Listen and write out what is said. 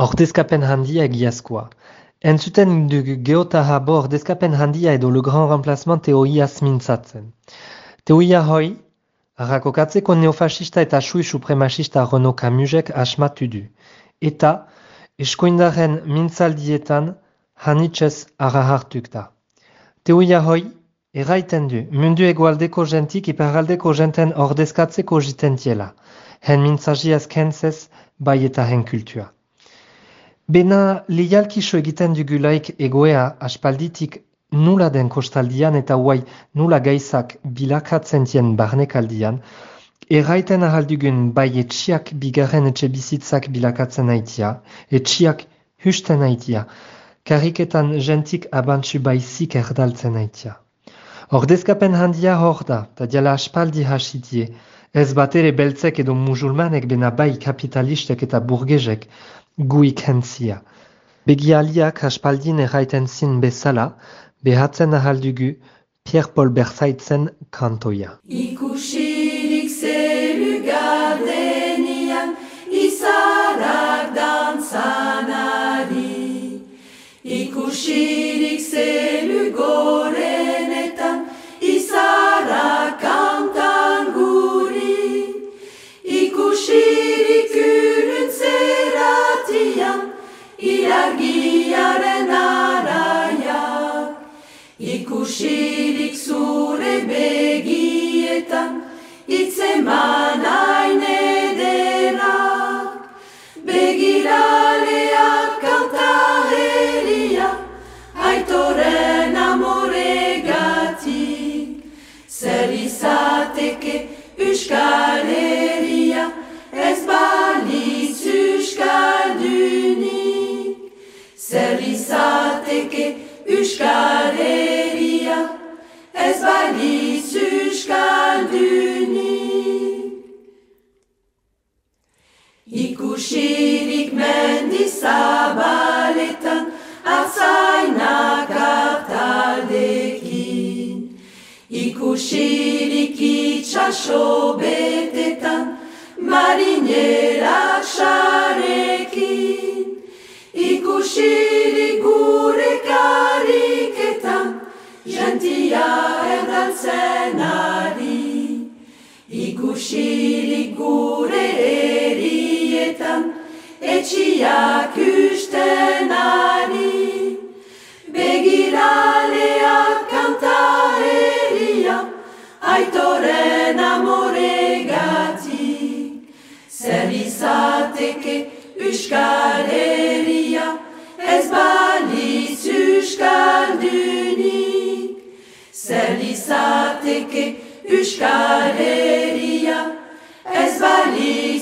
Ordezkapen handia egiazkoa. Entzuten dugu geota habo ordezkapen handia edo le grand remplacement teoiaz mintzatzen. Teoia hoi, Arrakokatzeko neofasista eta sui supremacista Renaud Camusek asmatu du. Eta, eskoindaren mintzaldietan hanitzez hartuk da. Teoia hoi, erraiten du, mundu egualdeko jentik iparaldeko jenten ordezkatzeko jitentiela. Hen mintzagiaz kentzez, bai eta hen kultua. Bena, lialkiso egiten dugulaik egoea aspalditik nula den kostaldian eta huai nula gaizak bilakatzen dien barnekaldian, erraiten ahaldugun bai etxiak bigarren etxe bizitzak bilakatzen haitia, etxiak husten haitia, kariketan jentik abantzu baizik erdaltzen haitia. Ordezkapen handia hor da, eta diala aspaldi hasitie, ez bat ere beltzek edo musulmanek bena bai kapitalistek eta burgezek guik hentzia. Begialiak aspaldin erraiten zin bezala, behatzen ahaldugu Pierre-Paul Berzaitzen kantoia. Ikusirik Ikusirik zure begietan, itzeman hain ederak. Begiraleak kanta heria, aitoren amoregatik. Zer izateke Euskal Herria, ez balitz Euskaldunik. Zer izateke Euskal Ikusirik mendizabaletan, atzainak hartaldekin. Ikusirik itxaso betetan, marinerak xarekin. Ikusirik gure kariketan, gentia erdaltzen ari. Ikusirik gure etxiak usten ari. Begiraleak kanta heria, aitoren amoregatik. Zer izateke Euskal Herria, ez balitz Euskaldunik. Zer izateke Euskal Herria, ez balitz